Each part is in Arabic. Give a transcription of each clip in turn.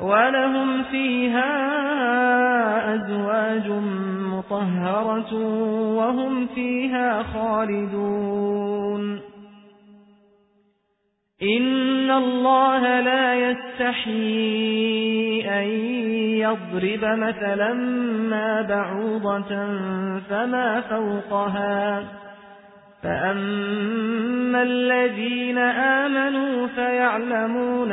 ولهم فيها أزواج مطهرة وهم فيها خالدون إن الله لا يستحيي أن يضرب مثلا ما بعوضة فما فوقها فأما الذين آمنوا فيعلمون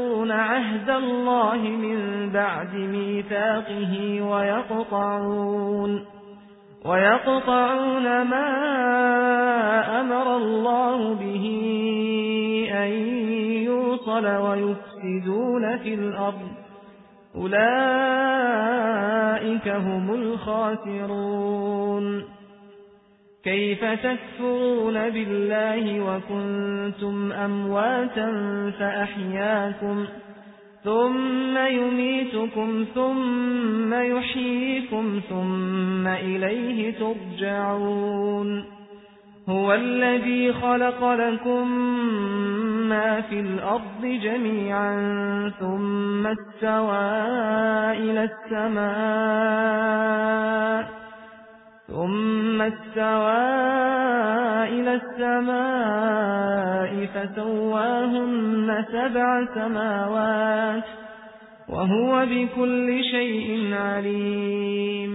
عهد الله من بعد ميثاقه ويقطعون ويقطعون ما أمر الله به أن يوصل ويفسدون في الأرض. أولئك هم الخاسرون. كيف تكفرون بالله وكنتم أمواتا فأحياكم ثم يميتكم ثم يحييكم ثم إليه ترجعون هو الذي خلق لكم ما في الأرض جميعا ثم استوى إلى السماء ثم استوى إلى السماء فسواهن سبع سماوات وهو بكل شيء عليم.